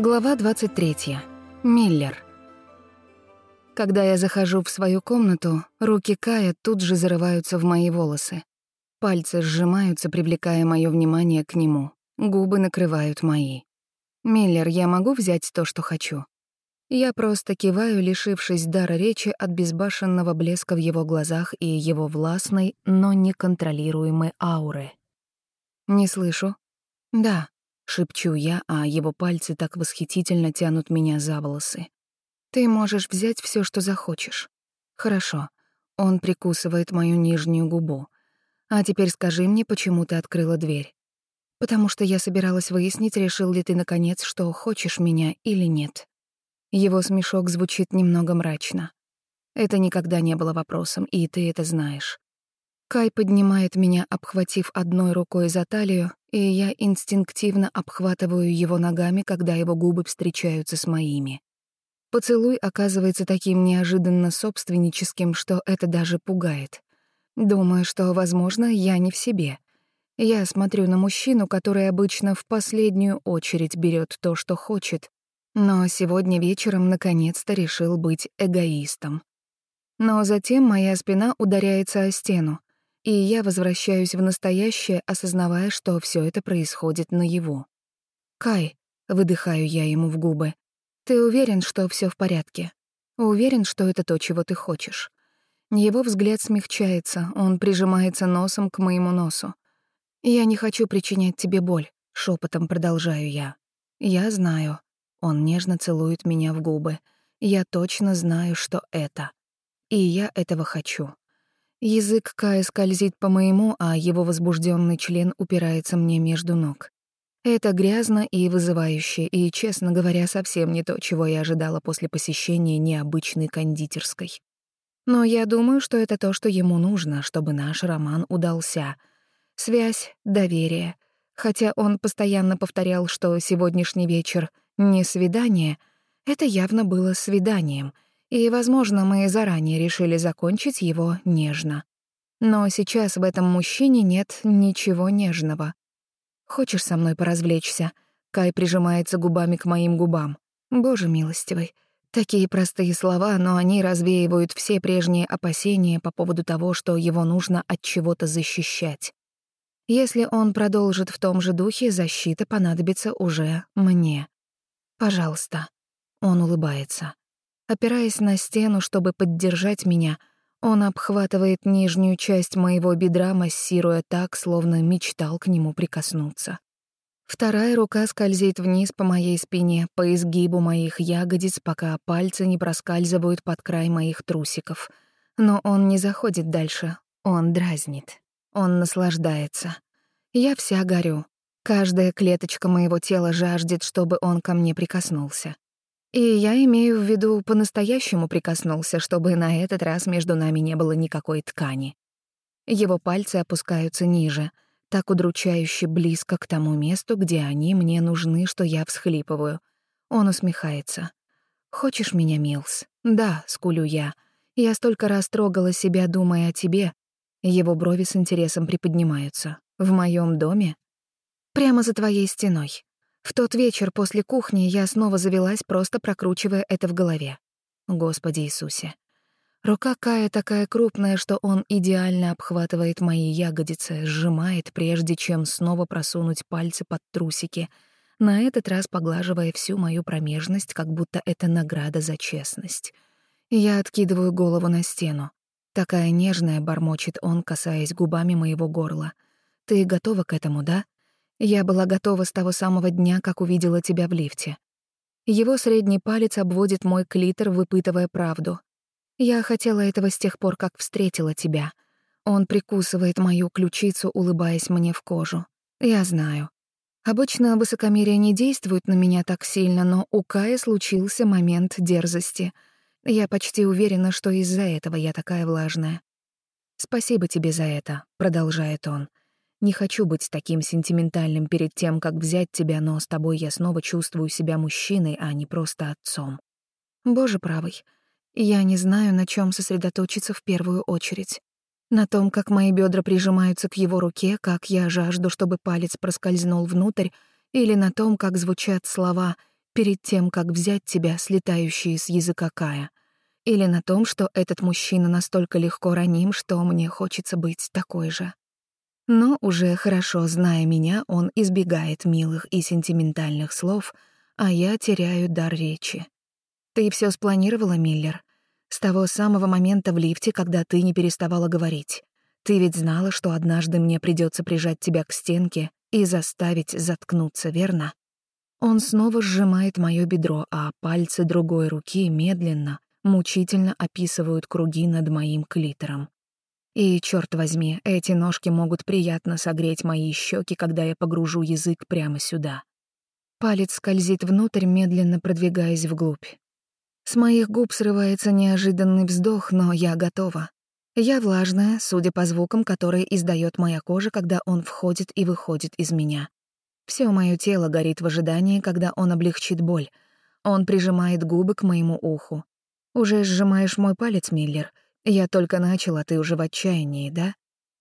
Глава 23. Миллер. Когда я захожу в свою комнату, руки Кая тут же зарываются в мои волосы. Пальцы сжимаются, привлекая мое внимание к нему. Губы накрывают мои. «Миллер, я могу взять то, что хочу?» Я просто киваю, лишившись дара речи от безбашенного блеска в его глазах и его властной, но неконтролируемой ауры. «Не слышу?» «Да», Шепчу я, а его пальцы так восхитительно тянут меня за волосы. «Ты можешь взять все, что захочешь». «Хорошо». Он прикусывает мою нижнюю губу. «А теперь скажи мне, почему ты открыла дверь?» «Потому что я собиралась выяснить, решил ли ты, наконец, что хочешь меня или нет». Его смешок звучит немного мрачно. Это никогда не было вопросом, и ты это знаешь. Кай поднимает меня, обхватив одной рукой за талию, и я инстинктивно обхватываю его ногами, когда его губы встречаются с моими. Поцелуй оказывается таким неожиданно собственническим, что это даже пугает. Думаю, что, возможно, я не в себе. Я смотрю на мужчину, который обычно в последнюю очередь берет то, что хочет, но сегодня вечером наконец-то решил быть и я возвращаюсь в настоящее, осознавая, что все это происходит на его. «Кай», — выдыхаю я ему в губы, — «ты уверен, что все в порядке? Уверен, что это то, чего ты хочешь?» Его взгляд смягчается, он прижимается носом к моему носу. «Я не хочу причинять тебе боль», — шепотом продолжаю я. «Я знаю». Он нежно целует меня в губы. «Я точно знаю, что это. И я этого хочу». Язык Кая скользит по моему, а его возбужденный член упирается мне между ног. Это грязно и вызывающе, и, честно говоря, совсем не то, чего я ожидала после посещения необычной кондитерской. Но я думаю, что это то, что ему нужно, чтобы наш роман удался. Связь, доверие. Хотя он постоянно повторял, что сегодняшний вечер — не свидание, это явно было свиданием — и, возможно, мы заранее решили закончить его нежно. Но сейчас в этом мужчине нет ничего нежного. «Хочешь со мной поразвлечься?» Кай прижимается губами к моим губам. «Боже милостивый». Такие простые слова, но они развеивают все прежние опасения по поводу того, что его нужно от чего-то защищать. Если он продолжит в том же духе, защита понадобится уже мне. «Пожалуйста». Он улыбается. Опираясь на стену, чтобы поддержать меня, он обхватывает нижнюю часть моего бедра, массируя так, словно мечтал к нему прикоснуться. Вторая рука скользит вниз по моей спине, по изгибу моих ягодиц, пока пальцы не проскальзывают под край моих трусиков. Но он не заходит дальше, он дразнит. Он наслаждается. Я вся горю. Каждая клеточка моего тела жаждет, чтобы он ко мне прикоснулся. И я имею в виду, по-настоящему прикоснулся, чтобы на этот раз между нами не было никакой ткани. Его пальцы опускаются ниже, так удручающе близко к тому месту, где они мне нужны, что я всхлипываю. Он усмехается. «Хочешь меня, Милс?» «Да», — скулю я. «Я столько раз трогала себя, думая о тебе». Его брови с интересом приподнимаются. В тот вечер после кухни я снова завелась, просто прокручивая это в голове. Господи Иисусе. Рука Кая такая крупная, что он идеально обхватывает мои ягодицы, сжимает, прежде чем снова просунуть пальцы под трусики, на этот раз поглаживая всю мою промежность, как будто это награда за честность. Я откидываю голову на стену. Такая нежная, бормочет он, касаясь губами моего горла. «Ты готова к этому, да?» Я была готова с того самого дня, как увидела тебя в лифте. Его средний палец обводит мой клитор, выпытывая правду. Я хотела этого с тех пор, как встретила тебя. Он прикусывает мою ключицу, улыбаясь мне в кожу. Я знаю. Обычно высокомерие не действует на меня так сильно, но у Кая случился момент дерзости. Я почти уверена, что из-за этого я такая влажная. «Спасибо тебе за это», — продолжает он. Не хочу быть таким сентиментальным перед тем, как взять тебя, но с тобой я снова чувствую себя мужчиной, а не просто отцом. Боже правый, я не знаю, на чем сосредоточиться в первую очередь. На том, как мои бедра прижимаются к его руке, как я жажду, чтобы палец проскользнул внутрь, или на том, как звучат слова «перед тем, как взять тебя, слетающие с языка Кая», или на том, что этот мужчина настолько легко раним, что мне хочется быть такой же. Но уже хорошо зная меня, он избегает милых и сентиментальных слов, а я теряю дар речи. «Ты все спланировала, Миллер? С того самого момента в лифте, когда ты не переставала говорить. Ты ведь знала, что однажды мне придется прижать тебя к стенке и заставить заткнуться, верно?» Он снова сжимает мое бедро, а пальцы другой руки медленно, мучительно описывают круги над моим клитором. И, черт возьми, эти ножки могут приятно согреть мои щеки, когда я погружу язык прямо сюда. Палец скользит внутрь, медленно продвигаясь вглубь. С моих губ срывается неожиданный вздох, но я готова. Я влажная, судя по звукам, которые издает моя кожа, когда он входит и выходит из меня. Все мое тело горит в ожидании, когда он облегчит боль. Он прижимает губы к моему уху. «Уже сжимаешь мой палец, Миллер», я только начал, а ты уже в отчаянии, да?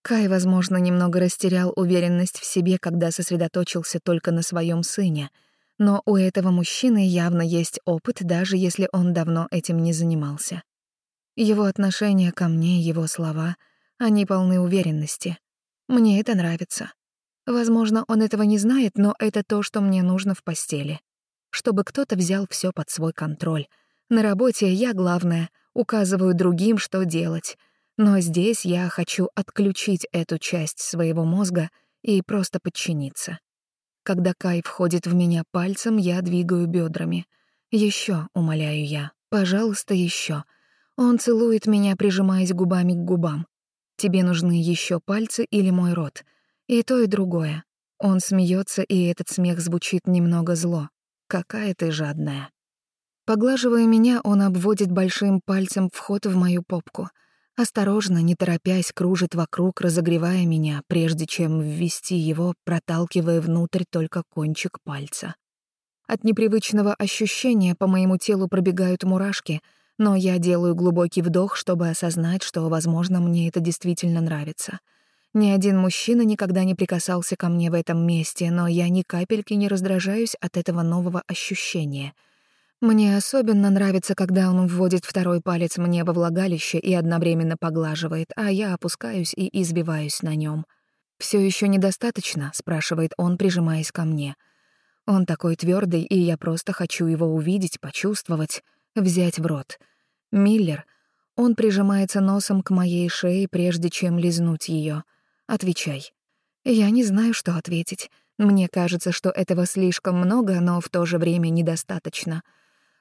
Кай, возможно, немного растерял уверенность в себе, когда сосредоточился только на своем сыне. Но у этого мужчины явно есть опыт, даже если он давно этим не занимался. Его отношение ко мне, его слова, они полны уверенности. Мне это нравится. Возможно, он этого не знает, но это то, что мне нужно в постели. Чтобы кто-то взял все под свой контроль. На работе я главная указываю другим, что делать. Но здесь я хочу отключить эту часть своего мозга и просто подчиниться. Когда Кай входит в меня пальцем, я двигаю бедрами. Еще, умоляю я, пожалуйста, еще. Он целует меня, прижимаясь губами к губам. Тебе нужны еще пальцы или мой рот? И то, и другое. Он смеется, и этот смех звучит немного зло. Какая ты жадная. Поглаживая меня, он обводит большим пальцем вход в мою попку. Осторожно, не торопясь, кружит вокруг, разогревая меня, прежде чем ввести его, проталкивая внутрь только кончик пальца. От непривычного ощущения по моему телу пробегают мурашки, но я делаю глубокий вдох, чтобы осознать, что, возможно, мне это действительно нравится. Ни один мужчина никогда не прикасался ко мне в этом месте, но я ни капельки не раздражаюсь от этого нового ощущения — мне особенно нравится, когда он вводит второй палец мне во влагалище и одновременно поглаживает, а я опускаюсь и избиваюсь на нем. Все еще недостаточно?» — спрашивает он, прижимаясь ко мне. Он такой твердый, и я просто хочу его увидеть, почувствовать, взять в рот. Миллер. Он прижимается носом к моей шее, прежде чем лизнуть ее. «Отвечай». Я не знаю, что ответить. Мне кажется, что этого слишком много, но в то же время недостаточно.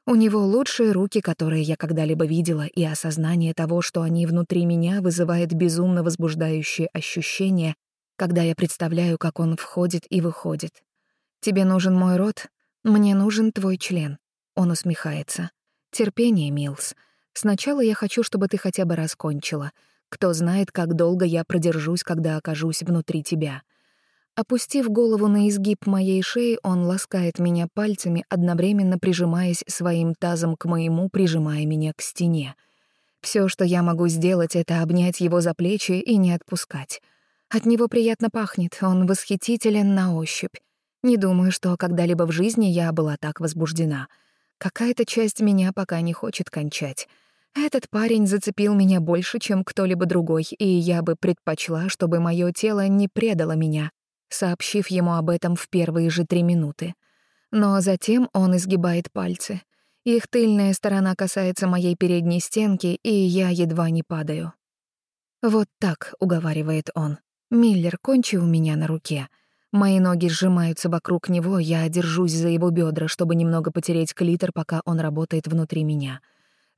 У него лучшие руки, которые я когда-либо видела, и осознание того, что они внутри меня, вызывает безумно возбуждающее ощущение, когда я представляю, как он входит и выходит. «Тебе нужен мой рот? Мне нужен твой член». Он усмехается. «Терпение, Милс. Сначала я хочу, чтобы ты хотя бы раскончила. Кто знает, как долго я продержусь, когда окажусь внутри тебя. Опустив голову на изгиб моей шеи, он ласкает меня пальцами, одновременно прижимаясь своим тазом к моему, прижимая меня к стене. Все, что я могу сделать, это обнять его за плечи и не отпускать. От него приятно пахнет, он восхитителен на ощупь. Не думаю, что когда-либо в жизни я была так возбуждена. Какая-то часть меня пока не хочет кончать. Этот парень зацепил меня больше, чем кто-либо другой, и я бы предпочла, чтобы мое тело не предало меня, сообщив ему об этом в первые же три минуты. Но затем он изгибает пальцы. Их тыльная сторона касается моей передней стенки, и я едва не падаю. «Вот так», — уговаривает он. «Миллер, кончи у меня на руке». Мои ноги сжимаются вокруг него, я держусь за его бедра, чтобы немного потереть клитор, пока он работает внутри меня.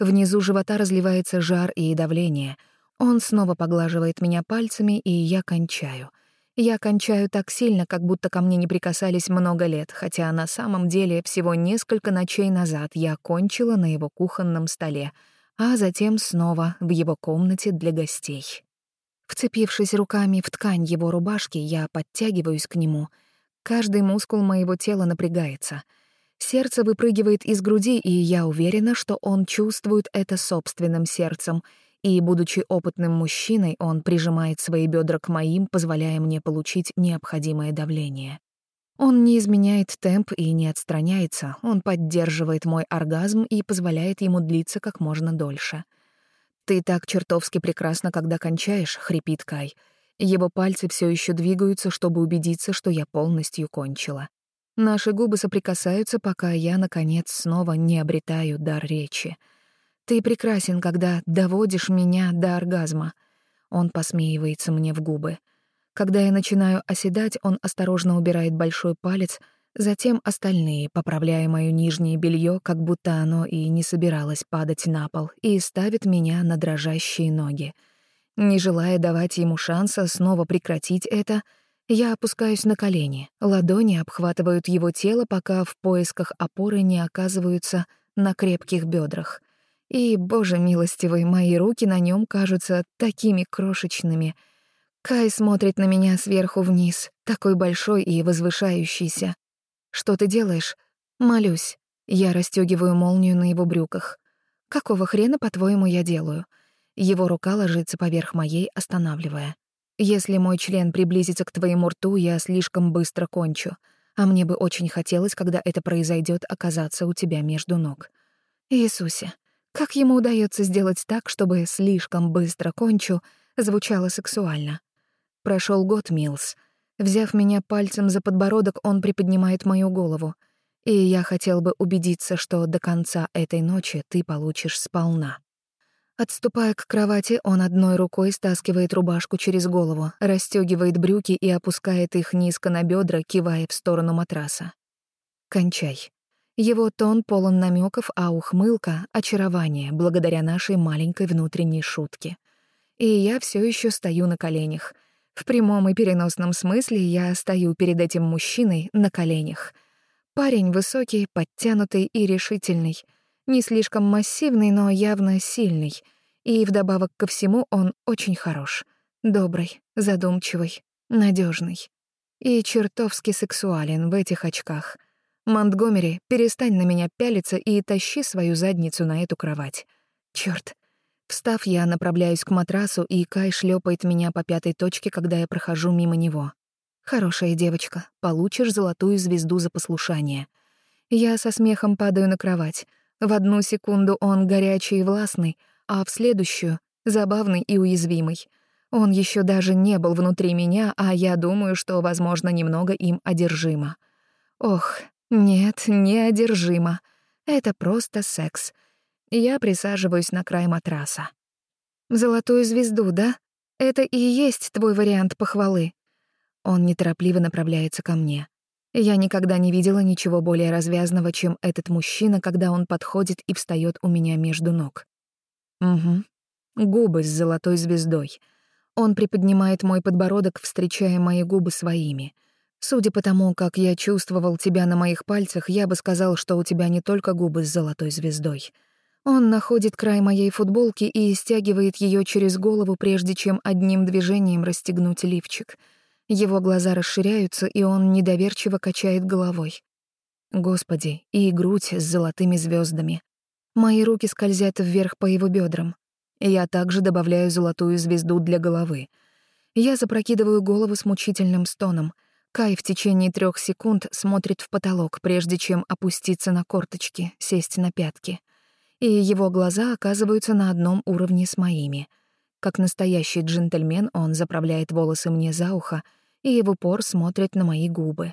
Внизу живота разливается жар и давление. Он снова поглаживает меня пальцами, и я кончаю — я кончаю так сильно, как будто ко мне не прикасались много лет, хотя на самом деле всего несколько ночей назад я кончила на его кухонном столе, а затем снова в его комнате для гостей. Вцепившись руками в ткань его рубашки, я подтягиваюсь к нему. Каждый мускул моего тела напрягается. Сердце выпрыгивает из груди, и я уверена, что он чувствует это собственным сердцем — и, будучи опытным мужчиной, он прижимает свои бедра к моим, позволяя мне получить необходимое давление. Он не изменяет темп и не отстраняется, он поддерживает мой оргазм и позволяет ему длиться как можно дольше. «Ты так чертовски прекрасно, когда кончаешь», — хрипит Кай. Его пальцы все еще двигаются, чтобы убедиться, что я полностью кончила. Наши губы соприкасаются, пока я, наконец, снова не обретаю дар речи — ты прекрасен, когда доводишь меня до оргазма. Он посмеивается мне в губы. Когда я начинаю оседать, он осторожно убирает большой палец, затем остальные, поправляя моё нижнее белье, как будто оно и не собиралось падать на пол, и ставит меня на дрожащие ноги. Не желая давать ему шанса снова прекратить это, я опускаюсь на колени. Ладони обхватывают его тело, пока в поисках опоры не оказываются на крепких бедрах. И, боже милостивый, мои руки на нем кажутся такими крошечными. Кай смотрит на меня сверху вниз, такой большой и возвышающийся. «Что ты делаешь?» «Молюсь». Я расстегиваю молнию на его брюках. «Какого хрена, по-твоему, я делаю?» Его рука ложится поверх моей, останавливая. «Если мой член приблизится к твоему рту, я слишком быстро кончу. А мне бы очень хотелось, когда это произойдет, оказаться у тебя между ног». «Иисусе, как ему удается сделать так, чтобы «слишком быстро кончу» звучало сексуально? Прошел год, Милс. Взяв меня пальцем за подбородок, он приподнимает мою голову. И я хотел бы убедиться, что до конца этой ночи ты получишь сполна. Отступая к кровати, он одной рукой стаскивает рубашку через голову, расстегивает брюки и опускает их низко на бедра, кивая в сторону матраса. «Кончай». Его тон полон намеков, а ухмылка — очарование, благодаря нашей маленькой внутренней шутке. И я все еще стою на коленях. В прямом и переносном смысле я стою перед этим мужчиной на коленях. Парень высокий, подтянутый и решительный. Не слишком массивный, но явно сильный. И вдобавок ко всему он очень хорош. Добрый, задумчивый, надежный И чертовски сексуален в этих очках — Монтгомери, перестань на меня пялиться и тащи свою задницу на эту кровать. Черт! Встав, я направляюсь к матрасу, и Кай шлепает меня по пятой точке, когда я прохожу мимо него. «Хорошая девочка, получишь золотую звезду за послушание». Я со смехом падаю на кровать. В одну секунду он горячий и властный, а в следующую — забавный и уязвимый. Он еще даже не был внутри меня, а я думаю, что, возможно, немного им одержима. Ох, нет, неодержимо. Это просто секс. Я присаживаюсь на край матраса. «Золотую звезду, да? Это и есть твой вариант похвалы?» Он неторопливо направляется ко мне. Я никогда не видела ничего более развязного, чем этот мужчина, когда он подходит и встает у меня между ног. Угу. Губы с золотой звездой. Он приподнимает мой подбородок, встречая мои губы своими — Судя по тому, как я чувствовал тебя на моих пальцах, я бы сказал, что у тебя не только губы с золотой звездой. Он находит край моей футболки и стягивает ее через голову, прежде чем одним движением расстегнуть лифчик. Его глаза расширяются, и он недоверчиво качает головой. Господи, и грудь с золотыми звездами. Мои руки скользят вверх по его бедрам. Я также добавляю золотую звезду для головы. Я запрокидываю голову с мучительным стоном — Кай в течение трех секунд смотрит в потолок, прежде чем опуститься на корточки, сесть на пятки. И его глаза оказываются на одном уровне с моими. Как настоящий джентльмен, он заправляет волосы мне за ухо и в упор смотрит на мои губы.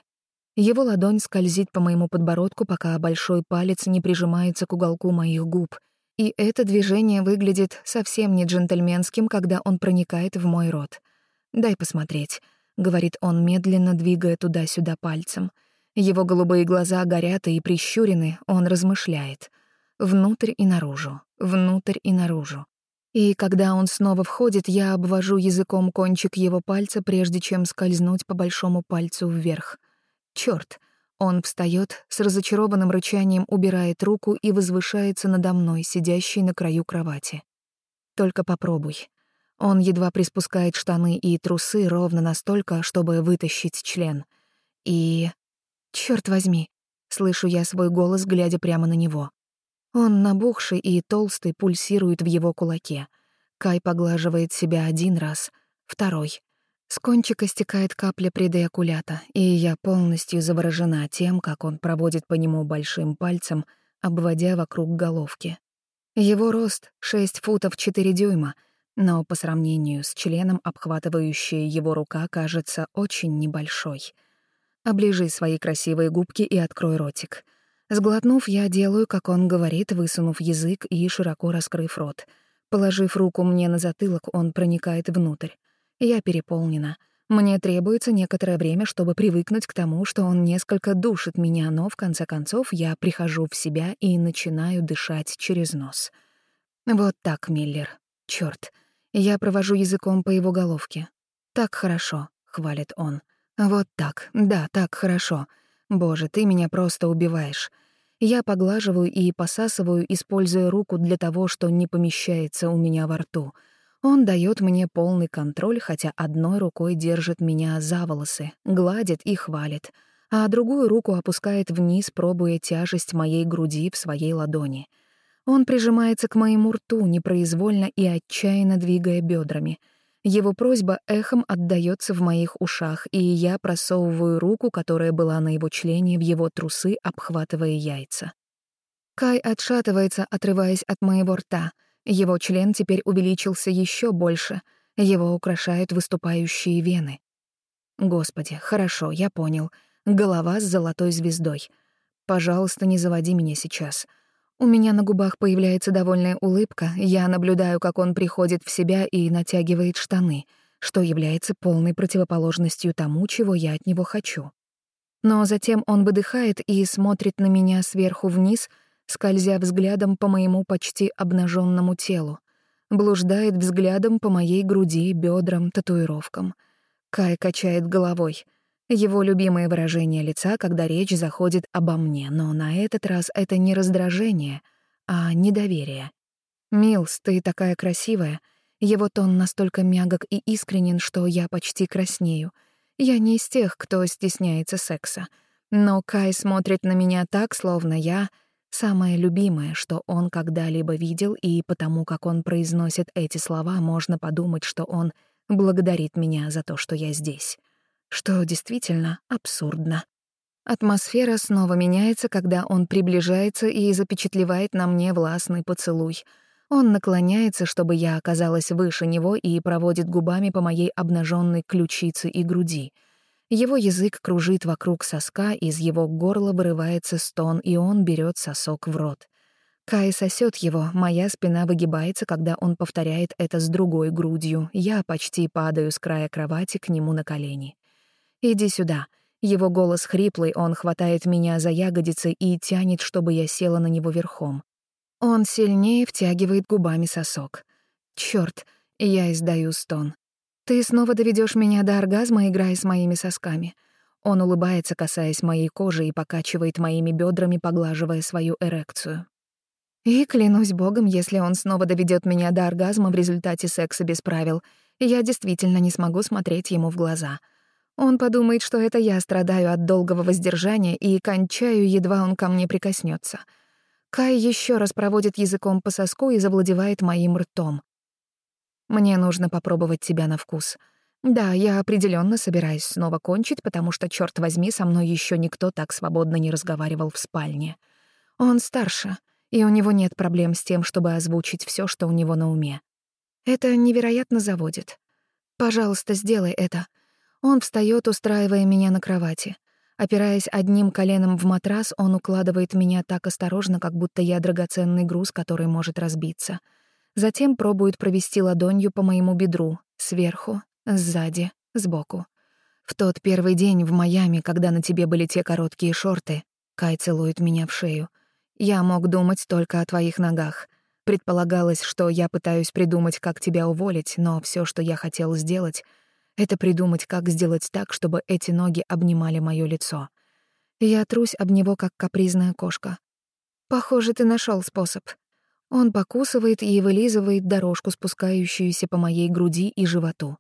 Его ладонь скользит по моему подбородку, пока большой палец не прижимается к уголку моих губ. И это движение выглядит совсем не джентльменским, когда он проникает в мой рот. Дай посмотреть говорит он медленно, двигая туда-сюда пальцем. Его голубые глаза горят и прищурены, он размышляет. Внутрь и наружу, внутрь и наружу. И когда он снова входит, я обвожу языком кончик его пальца, прежде чем скользнуть по большому пальцу вверх. Черт! Он встает, с разочарованным рычанием убирает руку и возвышается надо мной, сидящей на краю кровати. «Только попробуй. Он едва приспускает штаны и трусы ровно настолько, чтобы вытащить член. И... черт возьми, слышу я свой голос, глядя прямо на него. Он набухший и толстый пульсирует в его кулаке. Кай поглаживает себя один раз, второй. С кончика стекает капля предеокулята, и я полностью заворожена тем, как он проводит по нему большим пальцем, обводя вокруг головки. Его рост — 6 футов 4 дюйма — но по сравнению с членом, обхватывающая его рука, кажется очень небольшой. Оближи свои красивые губки и открой ротик. Сглотнув, я делаю, как он говорит, высунув язык и широко раскрыв рот. Положив руку мне на затылок, он проникает внутрь. Я переполнена. Мне требуется некоторое время, чтобы привыкнуть к тому, что он несколько душит меня, но в конце концов я прихожу в себя и начинаю дышать через нос. Вот так, Миллер. Чёрт. Я провожу языком по его головке. «Так хорошо», — хвалит он. «Вот так, да, так хорошо. Боже, ты меня просто убиваешь». Я поглаживаю и посасываю, используя руку для того, что не помещается у меня во рту. Он дает мне полный контроль, хотя одной рукой держит меня за волосы, гладит и хвалит, а другую руку опускает вниз, пробуя тяжесть моей груди в своей ладони — он прижимается к моему рту, непроизвольно и отчаянно двигая бедрами. Его просьба эхом отдается в моих ушах, и я просовываю руку, которая была на его члене, в его трусы, обхватывая яйца. Кай отшатывается, отрываясь от моего рта. Его член теперь увеличился еще больше. Его украшают выступающие вены. Господи, хорошо, я понял. Голова с золотой звездой. Пожалуйста, не заводи меня сейчас. — у меня на губах появляется довольная улыбка, я наблюдаю, как он приходит в себя и натягивает штаны, что является полной противоположностью тому, чего я от него хочу. Но затем он выдыхает и смотрит на меня сверху вниз, скользя взглядом по моему почти обнаженному телу, блуждает взглядом по моей груди, бедрам, татуировкам. Кай качает головой — его любимое выражение лица, когда речь заходит обо мне, но на этот раз это не раздражение, а недоверие. «Милс, ты такая красивая». Его тон настолько мягок и искренен, что я почти краснею. Я не из тех, кто стесняется секса. Но Кай смотрит на меня так, словно я — самое любимое, что он когда-либо видел, и потому как он произносит эти слова, можно подумать, что он благодарит меня за то, что я здесь что действительно абсурдно. Атмосфера снова меняется, когда он приближается и запечатлевает на мне властный поцелуй. Он наклоняется, чтобы я оказалась выше него, и проводит губами по моей обнаженной ключице и груди. Его язык кружит вокруг соска, из его горла вырывается стон, и он берет сосок в рот. Кай сосет его, моя спина выгибается, когда он повторяет это с другой грудью. Я почти падаю с края кровати к нему на колени. «Иди сюда». Его голос хриплый, он хватает меня за ягодицы и тянет, чтобы я села на него верхом. Он сильнее втягивает губами сосок. Черт, я издаю стон. «Ты снова доведешь меня до оргазма, играя с моими сосками». Он улыбается, касаясь моей кожи и покачивает моими бедрами, поглаживая свою эрекцию. И клянусь богом, если он снова доведет меня до оргазма в результате секса без правил, я действительно не смогу смотреть ему в глаза — он подумает, что это я страдаю от долгого воздержания и кончаю, едва он ко мне прикоснется. Кай еще раз проводит языком по соску и завладевает моим ртом. «Мне нужно попробовать тебя на вкус. Да, я определенно собираюсь снова кончить, потому что, черт возьми, со мной еще никто так свободно не разговаривал в спальне. Он старше, и у него нет проблем с тем, чтобы озвучить все, что у него на уме. Это невероятно заводит. Пожалуйста, сделай это». Он встаёт, устраивая меня на кровати. Опираясь одним коленом в матрас, он укладывает меня так осторожно, как будто я драгоценный груз, который может разбиться. Затем пробует провести ладонью по моему бедру, сверху, сзади, сбоку. В тот первый день в Майами, когда на тебе были те короткие шорты, Кай целует меня в шею. Я мог думать только о твоих ногах. Предполагалось, что я пытаюсь придумать, как тебя уволить, но все, что я хотел сделать — это придумать, как сделать так, чтобы эти ноги обнимали моё лицо. Я трусь об него, как капризная кошка. Похоже, ты нашел способ. Он покусывает и вылизывает дорожку, спускающуюся по моей груди и животу.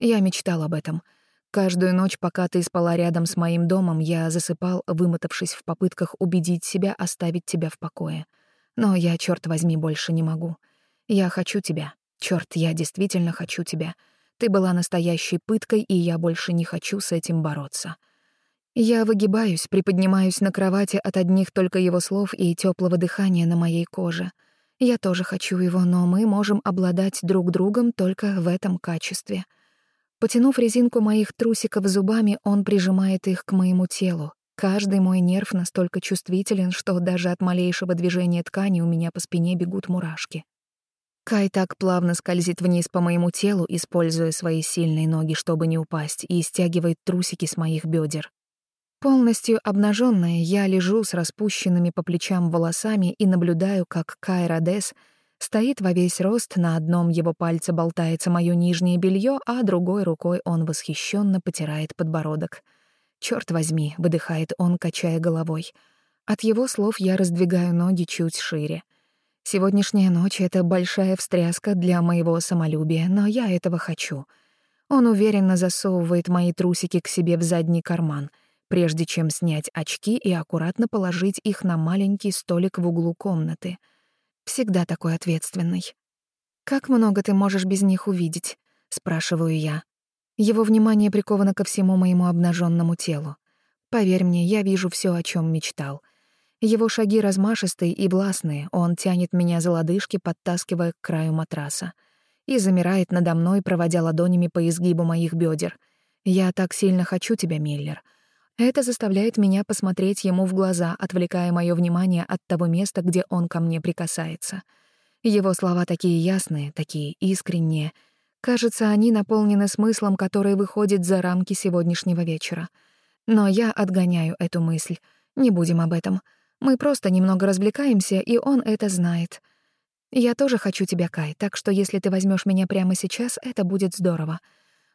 Я мечтал об этом. Каждую ночь, пока ты спала рядом с моим домом, я засыпал, вымотавшись в попытках убедить себя оставить тебя в покое. Но я, черт возьми, больше не могу. Я хочу тебя. Черт, я действительно хочу тебя. Ты была настоящей пыткой, и я больше не хочу с этим бороться. Я выгибаюсь, приподнимаюсь на кровати от одних только его слов и теплого дыхания на моей коже. Я тоже хочу его, но мы можем обладать друг другом только в этом качестве. Потянув резинку моих трусиков зубами, он прижимает их к моему телу. Каждый мой нерв настолько чувствителен, что даже от малейшего движения ткани у меня по спине бегут мурашки. Кай так плавно скользит вниз по моему телу, используя свои сильные ноги, чтобы не упасть, и стягивает трусики с моих бедер. Полностью обнаженная, я лежу с распущенными по плечам волосами и наблюдаю, как Кай Родес стоит во весь рост, на одном его пальце болтается мое нижнее белье, а другой рукой он восхищенно потирает подбородок. Черт возьми», — выдыхает он, качая головой. От его слов я раздвигаю ноги чуть шире — Сегодняшняя ночь — это большая встряска для моего самолюбия, но я этого хочу. Он уверенно засовывает мои трусики к себе в задний карман, прежде чем снять очки и аккуратно положить их на маленький столик в углу комнаты. Всегда такой ответственный. «Как много ты можешь без них увидеть?» — спрашиваю я. Его внимание приковано ко всему моему обнаженному телу. Поверь мне, я вижу все, о чем мечтал. Его шаги размашистые и бластные, он тянет меня за лодыжки, подтаскивая к краю матраса. И замирает надо мной, проводя ладонями по изгибу моих бедер. «Я так сильно хочу тебя, Миллер». Это заставляет меня посмотреть ему в глаза, отвлекая мое внимание от того места, где он ко мне прикасается. Его слова такие ясные, такие искренние. Кажется, они наполнены смыслом, который выходит за рамки сегодняшнего вечера. Но я отгоняю эту мысль. Не будем об этом. Мы просто немного развлекаемся, и он это знает. Я тоже хочу тебя, Кай, так что если ты возьмешь меня прямо сейчас, это будет здорово.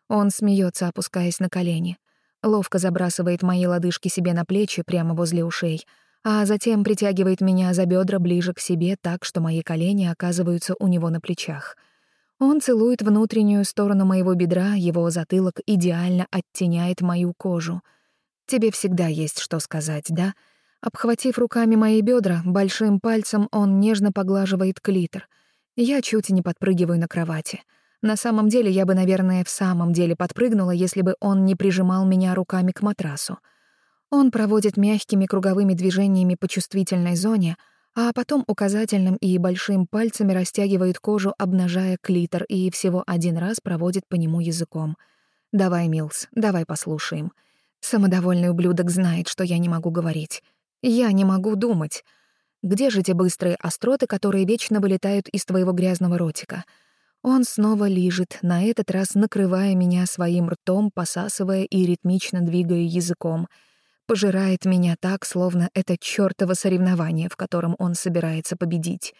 Он смеется, опускаясь на колени. Ловко забрасывает мои лодыжки себе на плечи прямо возле ушей, а затем притягивает меня за бедра ближе к себе так, что мои колени оказываются у него на плечах. Он целует внутреннюю сторону моего бедра, его затылок идеально оттеняет мою кожу. «Тебе всегда есть что сказать, да?» Обхватив руками мои бедра, большим пальцем он нежно поглаживает клитор. Я чуть не подпрыгиваю на кровати. На самом деле я бы, наверное, в самом деле подпрыгнула, если бы он не прижимал меня руками к матрасу. Он проводит мягкими круговыми движениями по чувствительной зоне, а потом указательным и большим пальцами растягивает кожу, обнажая клитор, и всего один раз проводит по нему языком. «Давай, Милс, давай послушаем». Самодовольный ублюдок знает, что я не могу говорить. Я не могу думать. Где же те быстрые остроты, которые вечно вылетают из твоего грязного ротика? Он снова лижет, на этот раз накрывая меня своим ртом, посасывая и ритмично двигая языком. Пожирает меня так, словно это чёртово соревнование, в котором он собирается победить.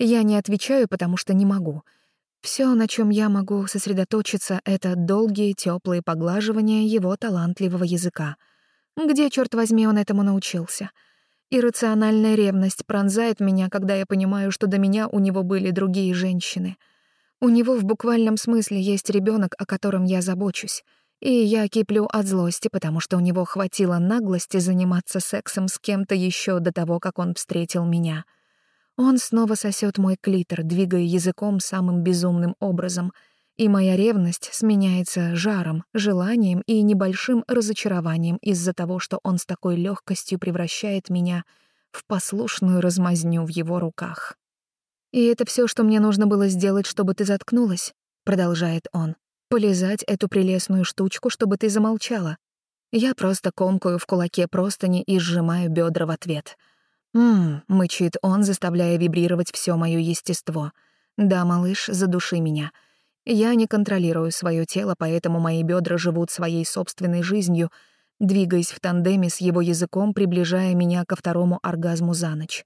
Я не отвечаю, потому что не могу. Все, на чем я могу сосредоточиться, — это долгие теплые поглаживания его талантливого языка — где, черт возьми, он этому научился? Иррациональная ревность пронзает меня, когда я понимаю, что до меня у него были другие женщины. У него в буквальном смысле есть ребенок, о котором я забочусь. И я киплю от злости, потому что у него хватило наглости заниматься сексом с кем-то еще до того, как он встретил меня. Он снова сосет мой клитор, двигая языком самым безумным образом — и моя ревность сменяется жаром, желанием и небольшим разочарованием из-за того, что он с такой легкостью превращает меня в послушную размазню в его руках. «И это все, что мне нужно было сделать, чтобы ты заткнулась», — продолжает он. полезать эту прелестную штучку, чтобы ты замолчала. Я просто комкаю в кулаке простыни и сжимаю бедра в ответ. «Ммм», — мычит он, заставляя вибрировать все мое естество. «Да, малыш, задуши меня». Я не контролирую свое тело, поэтому мои бедра живут своей собственной жизнью, двигаясь в тандеме с его языком, приближая меня ко второму оргазму за ночь.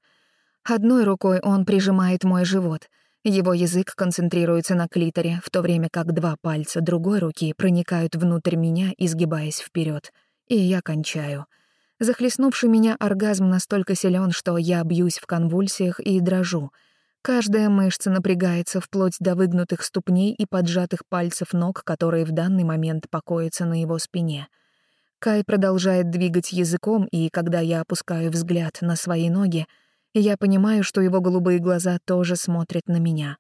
Одной рукой он прижимает мой живот. Его язык концентрируется на клиторе, в то время как два пальца другой руки проникают внутрь меня, изгибаясь вперед, И я кончаю. Захлестнувший меня оргазм настолько силен, что я бьюсь в конвульсиях и дрожу — Каждая мышца напрягается вплоть до выгнутых ступней и поджатых пальцев ног, которые в данный момент покоятся на его спине. Кай продолжает двигать языком, и когда я опускаю взгляд на свои ноги, я понимаю, что его голубые глаза тоже смотрят на меня.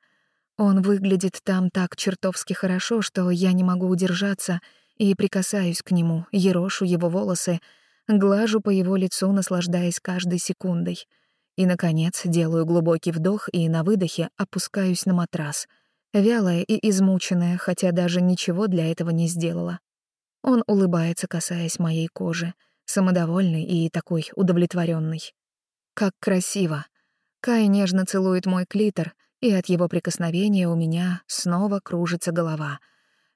Он выглядит там так чертовски хорошо, что я не могу удержаться и прикасаюсь к нему, ерошу его волосы, глажу по его лицу, наслаждаясь каждой секундой — и, наконец, делаю глубокий вдох и на выдохе опускаюсь на матрас. Вялая и измученная, хотя даже ничего для этого не сделала. Он улыбается, касаясь моей кожи, самодовольный и такой удовлетворенный. Как красиво. Кай нежно целует мой клитор, и от его прикосновения у меня снова кружится голова.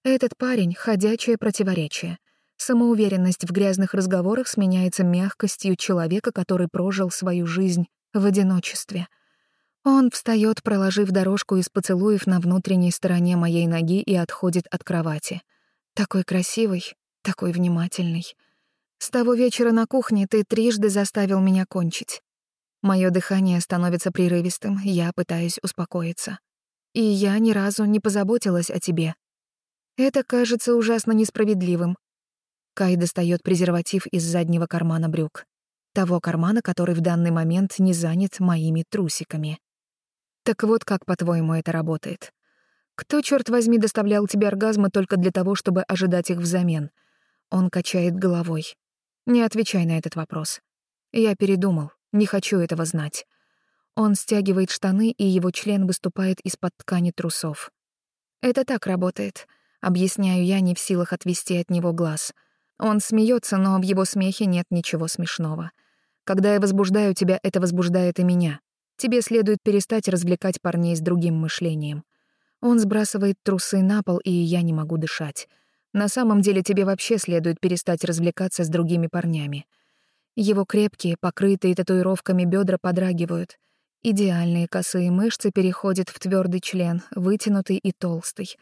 Этот парень — ходячее противоречие. Самоуверенность в грязных разговорах сменяется мягкостью человека, который прожил свою жизнь в одиночестве. Он встает, проложив дорожку из поцелуев на внутренней стороне моей ноги и отходит от кровати. Такой красивый, такой внимательный. С того вечера на кухне ты трижды заставил меня кончить. Мое дыхание становится прерывистым, я пытаюсь успокоиться. И я ни разу не позаботилась о тебе. Это кажется ужасно несправедливым. Кай достает презерватив из заднего кармана брюк того кармана, который в данный момент не занят моими трусиками. Так вот как, по-твоему, это работает? Кто, черт возьми, доставлял тебе оргазмы только для того, чтобы ожидать их взамен? Он качает головой. Не отвечай на этот вопрос. Я передумал, не хочу этого знать. Он стягивает штаны, и его член выступает из-под ткани трусов. Это так работает, объясняю я, не в силах отвести от него глаз. Он смеется, но в его смехе нет ничего смешного — когда я возбуждаю тебя, это возбуждает и меня. Тебе следует перестать развлекать парней с другим мышлением. Он сбрасывает трусы на пол, и я не могу дышать. На самом деле тебе вообще следует перестать развлекаться с другими парнями. Его крепкие, покрытые татуировками бедра подрагивают. Идеальные косые мышцы переходят в твердый член, вытянутый и толстый,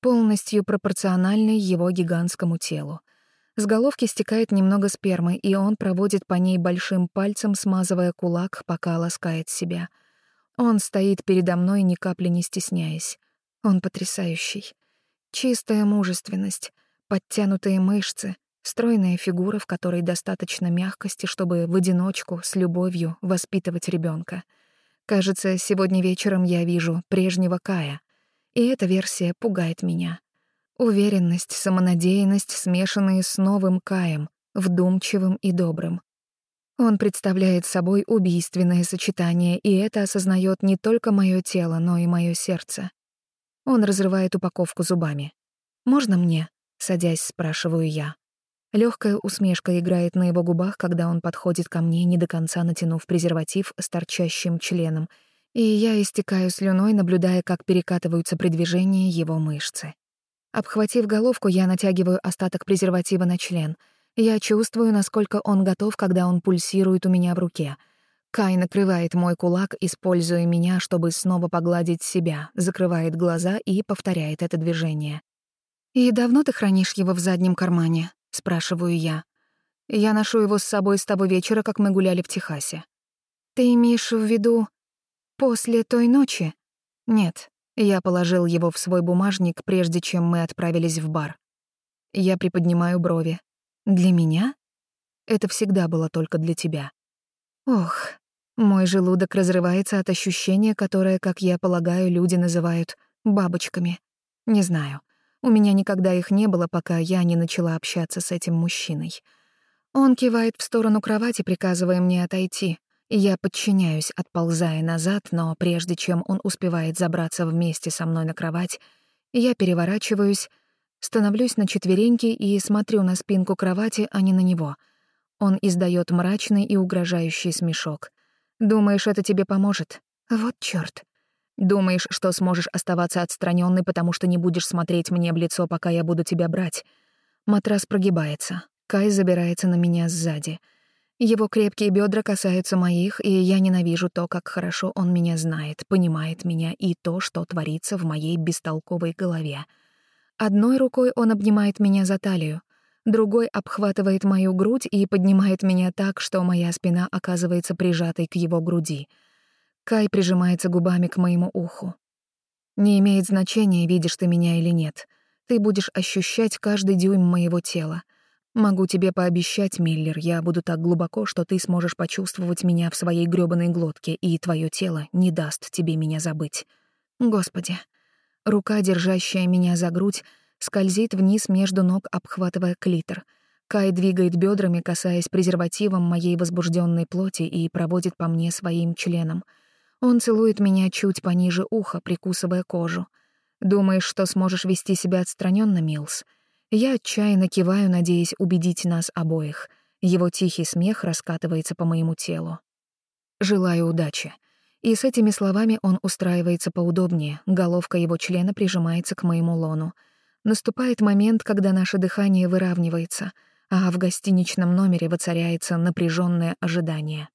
полностью пропорциональный его гигантскому телу. С головки стекает немного спермы, и он проводит по ней большим пальцем, смазывая кулак, пока ласкает себя. Он стоит передо мной, ни капли не стесняясь. Он потрясающий. Чистая мужественность, подтянутые мышцы, стройная фигура, в которой достаточно мягкости, чтобы в одиночку, с любовью воспитывать ребенка. Кажется, сегодня вечером я вижу прежнего Кая. И эта версия пугает меня уверенность, самонадеянность, смешанные с новым каем, вдумчивым и добрым. Он представляет собой убийственное сочетание, и это осознает не только мое тело, но и мое сердце. Он разрывает упаковку зубами. «Можно мне?» — садясь, спрашиваю я. Легкая усмешка играет на его губах, когда он подходит ко мне, не до конца натянув презерватив с торчащим членом, и я истекаю слюной, наблюдая, как перекатываются при движении его мышцы. Обхватив головку, я натягиваю остаток презерватива на член. Я чувствую, насколько он готов, когда он пульсирует у меня в руке. Кай накрывает мой кулак, используя меня, чтобы снова погладить себя, закрывает глаза и повторяет это движение. «И давно ты хранишь его в заднем кармане?» — спрашиваю я. «Я ношу его с собой с того вечера, как мы гуляли в Техасе». «Ты имеешь в виду после той ночи?» «Нет, я положил его в свой бумажник, прежде чем мы отправились в бар. Я приподнимаю брови. «Для меня?» «Это всегда было только для тебя». Ох, мой желудок разрывается от ощущения, которое, как я полагаю, люди называют «бабочками». Не знаю. У меня никогда их не было, пока я не начала общаться с этим мужчиной. Он кивает в сторону кровати, приказывая мне отойти. Я подчиняюсь, отползая назад, но прежде чем он успевает забраться вместе со мной на кровать, я переворачиваюсь, становлюсь на четвереньки и смотрю на спинку кровати, а не на него. Он издает мрачный и угрожающий смешок. «Думаешь, это тебе поможет? Вот чёрт. Думаешь, что сможешь оставаться отстраненной, потому что не будешь смотреть мне в лицо, пока я буду тебя брать?» Матрас прогибается. Кай забирается на меня сзади — его крепкие бедра касаются моих, и я ненавижу то, как хорошо он меня знает, понимает меня и то, что творится в моей бестолковой голове. Одной рукой он обнимает меня за талию, другой обхватывает мою грудь и поднимает меня так, что моя спина оказывается прижатой к его груди. Кай прижимается губами к моему уху. «Не имеет значения, видишь ты меня или нет. Ты будешь ощущать каждый дюйм моего тела». Могу тебе пообещать, Миллер, я буду так глубоко, что ты сможешь почувствовать меня в своей грёбаной глотке, и твое тело не даст тебе меня забыть. Господи. Рука, держащая меня за грудь, скользит вниз между ног, обхватывая клитор. Кай двигает бедрами, касаясь презервативом моей возбужденной плоти и проводит по мне своим членом. Он целует меня чуть пониже уха, прикусывая кожу. «Думаешь, что сможешь вести себя отстраненно, Милс?» Я отчаянно киваю, надеясь убедить нас обоих. Его тихий смех раскатывается по моему телу. Желаю удачи. И с этими словами он устраивается поудобнее, головка его члена прижимается к моему лону. Наступает момент, когда наше дыхание выравнивается, а в гостиничном номере воцаряется напряженное ожидание.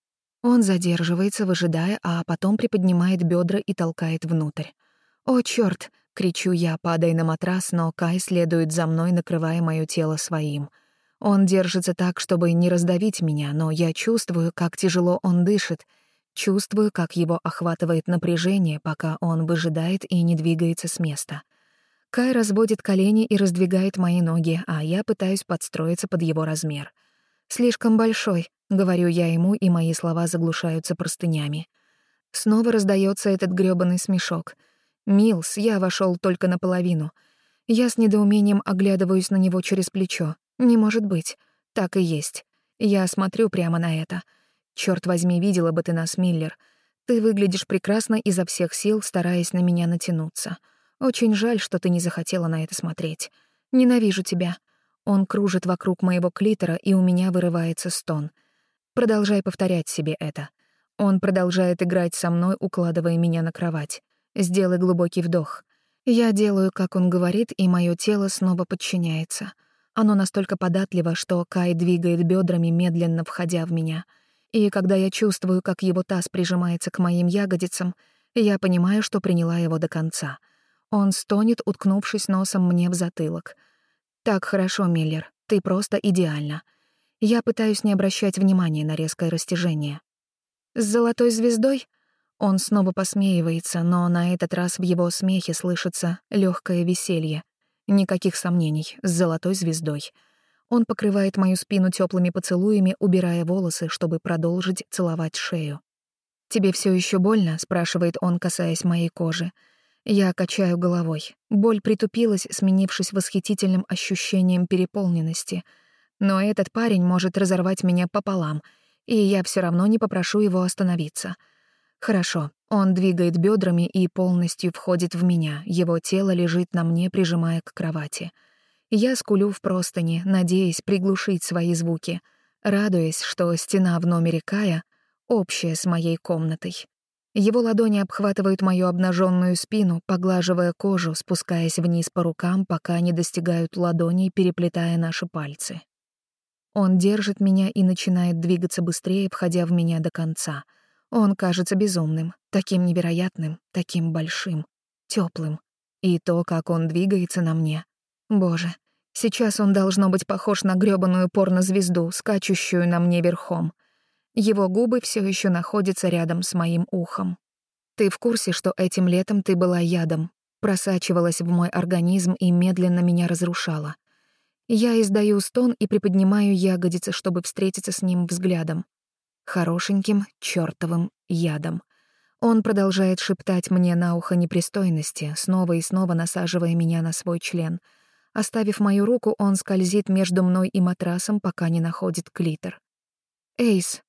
Он задерживается, выжидая, а потом приподнимает бедра и толкает внутрь. «О, чёрт! Кричу я, падая на матрас, но Кай следует за мной, накрывая мое тело своим. Он держится так, чтобы не раздавить меня, но я чувствую, как тяжело он дышит, чувствую, как его охватывает напряжение, пока он выжидает и не двигается с места. Кай разводит колени и раздвигает мои ноги, а я пытаюсь подстроиться под его размер. «Слишком большой», — говорю я ему, и мои слова заглушаются простынями. Снова раздается этот грёбаный смешок — Милс я вошел только наполовину. Я с недоумением оглядываюсь на него через плечо. Не может быть. Так и есть. Я смотрю прямо на это. Черт возьми, видела бы ты нас, Миллер. Ты выглядишь прекрасно изо всех сил, стараясь на меня натянуться. Очень жаль, что ты не захотела на это смотреть. Ненавижу тебя. Он кружит вокруг моего клитора, и у меня вырывается стон. Продолжай повторять себе это. Он продолжает играть со мной, укладывая меня на кровать. Сделай глубокий вдох. Я делаю, как он говорит, и мое тело снова подчиняется. Оно настолько податливо, что Кай двигает бедрами, медленно входя в меня. И когда я чувствую, как его таз прижимается к моим ягодицам, я понимаю, что приняла его до конца. Он стонет, уткнувшись носом мне в затылок. «Так хорошо, Миллер, ты просто идеально». Я пытаюсь не обращать внимания на резкое растяжение. «С золотой звездой?» Он снова посмеивается, но на этот раз в его смехе слышится легкое веселье. Никаких сомнений, с золотой звездой. Он покрывает мою спину теплыми поцелуями, убирая волосы, чтобы продолжить целовать шею. «Тебе все еще больно?» — спрашивает он, касаясь моей кожи. Я качаю головой. Боль притупилась, сменившись восхитительным ощущением переполненности. Но этот парень может разорвать меня пополам, и я все равно не попрошу его остановиться — Хорошо, он двигает бедрами и полностью входит в меня, его тело лежит на мне, прижимая к кровати. Я скулю в простыни, надеясь приглушить свои звуки, радуясь, что стена в номере Кая общая с моей комнатой. Его ладони обхватывают мою обнаженную спину, поглаживая кожу, спускаясь вниз по рукам, пока не достигают ладоней, переплетая наши пальцы. Он держит меня и начинает двигаться быстрее, входя в меня до конца — он кажется безумным, таким невероятным, таким большим, теплым. И то, как он двигается на мне. Боже, сейчас он должно быть похож на грёбаную порнозвезду, скачущую на мне верхом. Его губы все еще находятся рядом с моим ухом. Ты в курсе, что этим летом ты была ядом, просачивалась в мой организм и медленно меня разрушала. Я издаю стон и приподнимаю ягодицы, чтобы встретиться с ним взглядом хорошеньким чертовым ядом. Он продолжает шептать мне на ухо непристойности, снова и снова насаживая меня на свой член. Оставив мою руку, он скользит между мной и матрасом, пока не находит клитор. «Эйс!»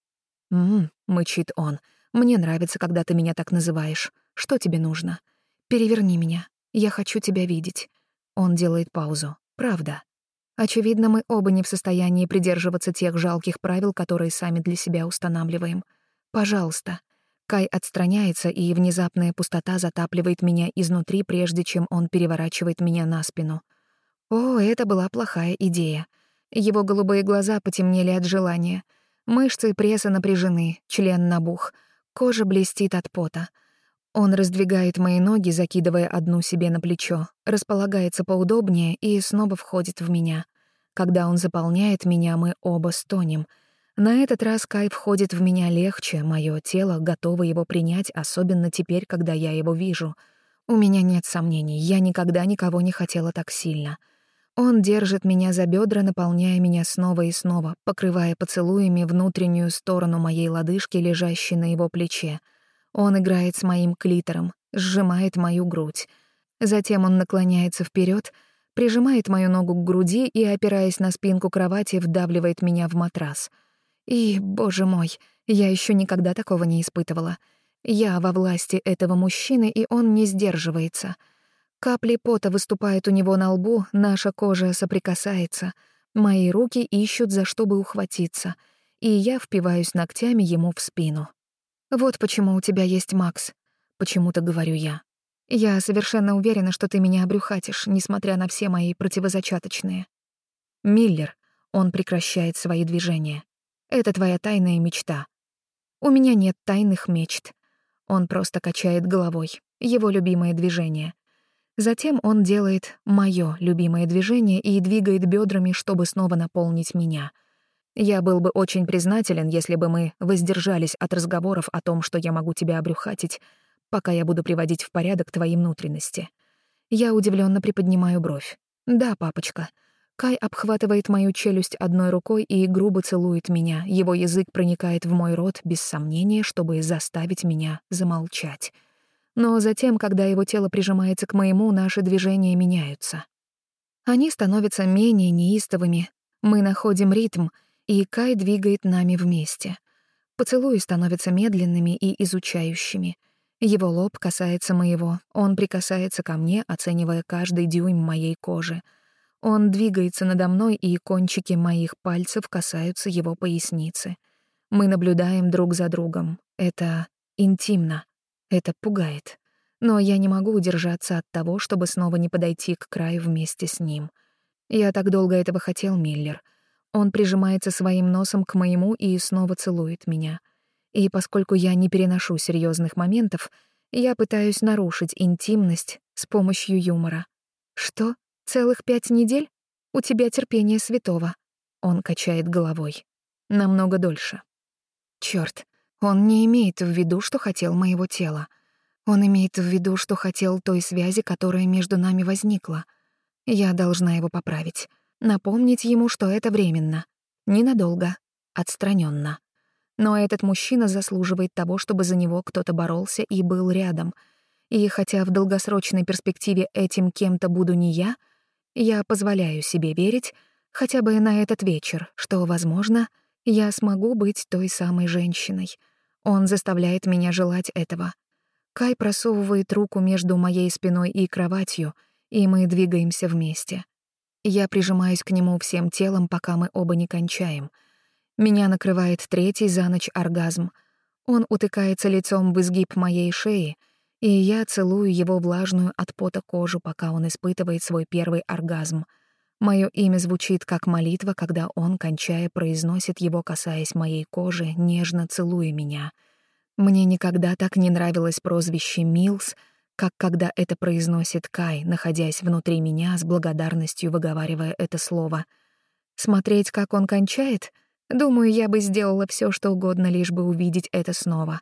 «М-м», мычит он. «Мне нравится, когда ты меня так называешь. Что тебе нужно?» «Переверни меня. Я хочу тебя видеть». Он делает паузу. «Правда». Очевидно, мы оба не в состоянии придерживаться тех жалких правил, которые сами для себя устанавливаем. Пожалуйста. Кай отстраняется, и внезапная пустота затапливает меня изнутри, прежде чем он переворачивает меня на спину. О, это была плохая идея. Его голубые глаза потемнели от желания. Мышцы пресса напряжены, член набух. Кожа блестит от пота. Он раздвигает мои ноги, закидывая одну себе на плечо, располагается поудобнее и снова входит в меня. Когда он заполняет меня, мы оба стонем. На этот раз Кай входит в меня легче, мое тело готово его принять, особенно теперь, когда я его вижу. У меня нет сомнений, я никогда никого не хотела так сильно. Он держит меня за бедра, наполняя меня снова и снова, покрывая поцелуями внутреннюю сторону моей лодыжки, лежащей на его плече — он играет с моим клитором, сжимает мою грудь. Затем он наклоняется вперед, прижимает мою ногу к груди и, опираясь на спинку кровати, вдавливает меня в матрас. И, боже мой, я еще никогда такого не испытывала. Я во власти этого мужчины, и он не сдерживается. Капли пота выступают у него на лбу, наша кожа соприкасается. Мои руки ищут, за что бы ухватиться. И я впиваюсь ногтями ему в спину. Вот почему у тебя есть Макс. Почему-то говорю я. Я совершенно уверена, что ты меня обрюхатишь, несмотря на все мои противозачаточные. Миллер, он прекращает свои движения. Это твоя тайная мечта. У меня нет тайных мечт. Он просто качает головой. Его любимое движение. Затем он делает мое любимое движение и двигает бедрами, чтобы снова наполнить меня — я был бы очень признателен, если бы мы воздержались от разговоров о том, что я могу тебя обрюхатить, пока я буду приводить в порядок твои внутренности. Я удивленно приподнимаю бровь. «Да, папочка». Кай обхватывает мою челюсть одной рукой и грубо целует меня. Его язык проникает в мой рот, без сомнения, чтобы заставить меня замолчать. Но затем, когда его тело прижимается к моему, наши движения меняются. Они становятся менее неистовыми. Мы находим ритм — и Кай двигает нами вместе. Поцелуи становятся медленными и изучающими. Его лоб касается моего, он прикасается ко мне, оценивая каждый дюйм моей кожи. Он двигается надо мной, и кончики моих пальцев касаются его поясницы. Мы наблюдаем друг за другом. Это интимно. Это пугает. Но я не могу удержаться от того, чтобы снова не подойти к краю вместе с ним. Я так долго этого хотел, Миллер — он прижимается своим носом к моему и снова целует меня. И поскольку я не переношу серьезных моментов, я пытаюсь нарушить интимность с помощью юмора. «Что? Целых пять недель? У тебя терпение святого». Он качает головой. «Намного дольше». Черт, он не имеет в виду, что хотел моего тела. Он имеет в виду, что хотел той связи, которая между нами возникла. Я должна его поправить. Напомнить ему, что это временно. Ненадолго. Отстраненно. Но этот мужчина заслуживает того, чтобы за него кто-то боролся и был рядом. И хотя в долгосрочной перспективе этим кем-то буду не я, я позволяю себе верить, хотя бы на этот вечер, что, возможно, я смогу быть той самой женщиной. Он заставляет меня желать этого. Кай просовывает руку между моей спиной и кроватью, и мы двигаемся вместе. Я прижимаюсь к нему всем телом, пока мы оба не кончаем. Меня накрывает третий за ночь оргазм. Он утыкается лицом в изгиб моей шеи, и я целую его влажную от пота кожу, пока он испытывает свой первый оргазм. Мое имя звучит как молитва, когда он, кончая, произносит его, касаясь моей кожи, нежно целуя меня. Мне никогда так не нравилось прозвище «Милс», как когда это произносит Кай, находясь внутри меня с благодарностью выговаривая это слово. Смотреть, как он кончает, думаю, я бы сделала все, что угодно, лишь бы увидеть это снова.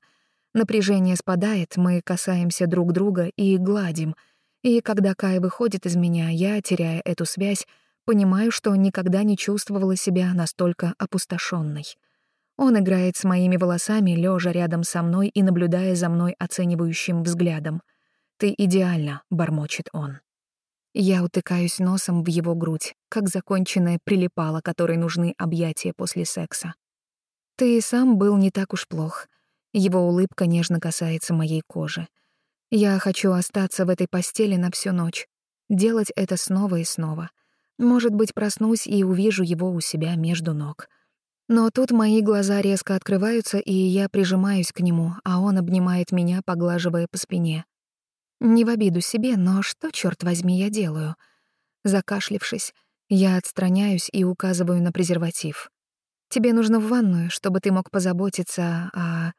Напряжение спадает, мы касаемся друг друга и гладим. И когда Кай выходит из меня, я, теряя эту связь, понимаю, что никогда не чувствовала себя настолько опустошенной. Он играет с моими волосами, лежа рядом со мной и наблюдая за мной оценивающим взглядом. Ты идеально, бормочет он. Я утыкаюсь носом в его грудь, как законченная прилипала, которой нужны объятия после секса. Ты и сам был не так уж плох. Его улыбка нежно касается моей кожи. Я хочу остаться в этой постели на всю ночь. Делать это снова и снова. Может быть, проснусь и увижу его у себя между ног. Но тут мои глаза резко открываются, и я прижимаюсь к нему, а он обнимает меня, поглаживая по спине, не в обиду себе, но что, черт возьми, я делаю? Закашлившись, я отстраняюсь и указываю на презерватив. Тебе нужно в ванную, чтобы ты мог позаботиться о...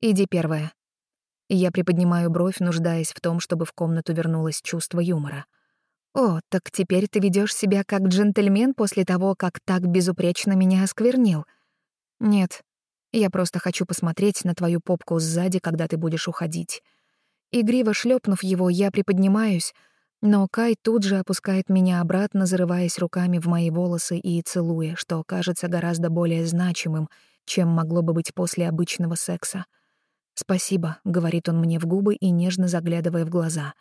Иди первая. Я приподнимаю бровь, нуждаясь в том, чтобы в комнату вернулось чувство юмора. «О, так теперь ты ведешь себя как джентльмен после того, как так безупречно меня осквернил?» «Нет, я просто хочу посмотреть на твою попку сзади, когда ты будешь уходить». Игриво шлепнув его, я приподнимаюсь, но Кай тут же опускает меня обратно, зарываясь руками в мои волосы и целуя, что кажется гораздо более значимым, чем могло бы быть после обычного секса. «Спасибо», — говорит он мне в губы и нежно заглядывая в глаза.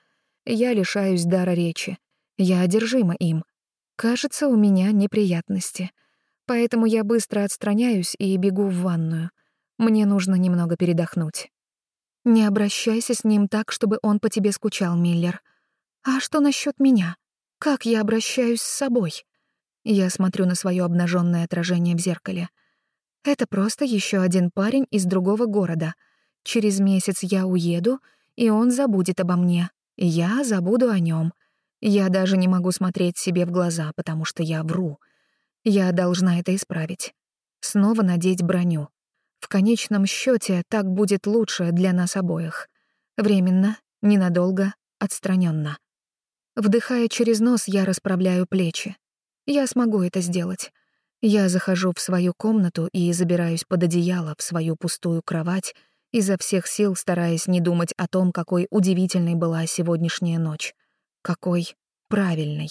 «Я лишаюсь дара речи. Я одержима им. Кажется, у меня неприятности. Поэтому я быстро отстраняюсь и бегу в ванную. Мне нужно немного передохнуть». Не обращайся с ним так, чтобы он по тебе скучал, Миллер. А что насчет меня? Как я обращаюсь с собой? Я смотрю на свое обнаженное отражение в зеркале. Это просто еще один парень из другого города. Через месяц я уеду, и он забудет обо мне. Я забуду о нем. Я даже не могу смотреть себе в глаза, потому что я вру. Я должна это исправить. Снова надеть броню. В конечном счете так будет лучше для нас обоих. Временно, ненадолго, отстраненно. Вдыхая через нос, я расправляю плечи. Я смогу это сделать. Я захожу в свою комнату и забираюсь под одеяло в свою пустую кровать, изо всех сил стараясь не думать о том, какой удивительной была сегодняшняя ночь. Какой правильной.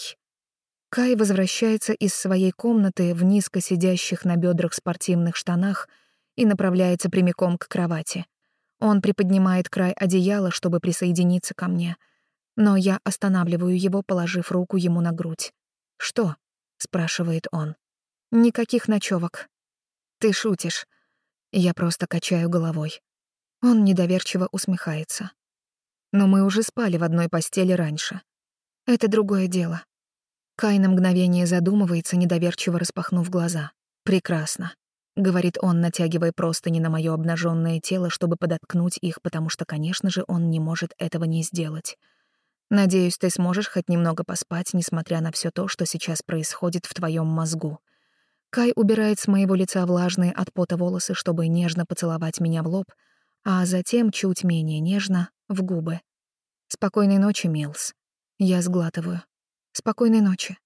Кай возвращается из своей комнаты в низко сидящих на бедрах спортивных штанах — и направляется прямиком к кровати. Он приподнимает край одеяла, чтобы присоединиться ко мне. Но я останавливаю его, положив руку ему на грудь. «Что?» — спрашивает он. «Никаких ночевок. «Ты шутишь». Я просто качаю головой. Он недоверчиво усмехается. «Но мы уже спали в одной постели раньше. Это другое дело». Кай на мгновение задумывается, недоверчиво распахнув глаза. «Прекрасно. Говорит он, натягивая простыни на мое обнаженное тело, чтобы подоткнуть их, потому что, конечно же, он не может этого не сделать. Надеюсь, ты сможешь хоть немного поспать, несмотря на все то, что сейчас происходит в твоем мозгу. Кай убирает с моего лица влажные от пота волосы, чтобы нежно поцеловать меня в лоб, а затем, чуть менее нежно, в губы. «Спокойной ночи, Милс». Я сглатываю. «Спокойной ночи».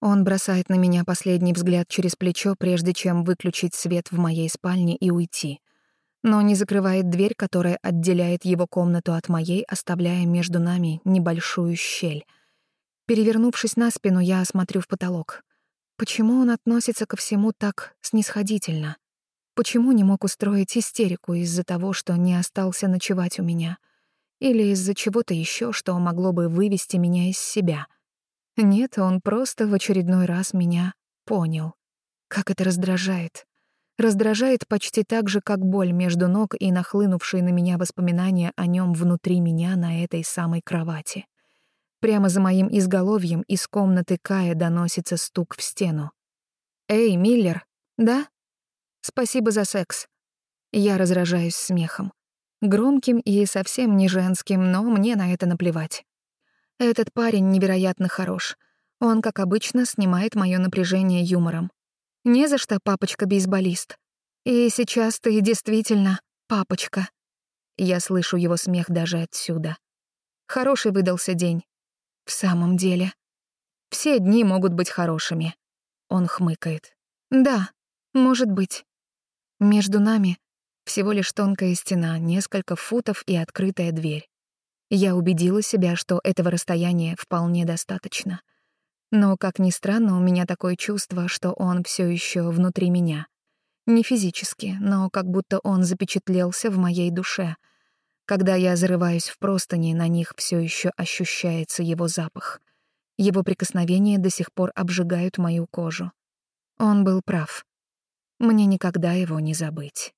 Он бросает на меня последний взгляд через плечо, прежде чем выключить свет в моей спальне и уйти. Но не закрывает дверь, которая отделяет его комнату от моей, оставляя между нами небольшую щель. Перевернувшись на спину, я осмотрю в потолок. Почему он относится ко всему так снисходительно? Почему не мог устроить истерику из-за того, что не остался ночевать у меня — или из-за чего-то еще, что могло бы вывести меня из себя. Нет, он просто в очередной раз меня понял. Как это раздражает. Раздражает почти так же, как боль между ног и нахлынувшие на меня воспоминания о нем внутри меня на этой самой кровати. Прямо за моим изголовьем из комнаты Кая доносится стук в стену. «Эй, Миллер, да? Спасибо за секс». Я разражаюсь смехом. Громким и совсем не женским, но мне на это наплевать. Этот парень невероятно хорош. Он, как обычно, снимает мое напряжение юмором. Не за что, папочка-бейсболист. И сейчас ты действительно папочка. Я слышу его смех даже отсюда. Хороший выдался день. В самом деле. Все дни могут быть хорошими. Он хмыкает. Да, может быть. Между нами всего лишь тонкая стена, несколько футов и открытая дверь. Я убедила себя, что этого расстояния вполне достаточно. Но, как ни странно, у меня такое чувство, что он все еще внутри меня. Не физически, но как будто он запечатлелся в моей душе. Когда я зарываюсь в простыни, на них все еще ощущается его запах. Его прикосновения до сих пор обжигают мою кожу. Он был прав. Мне никогда его не забыть.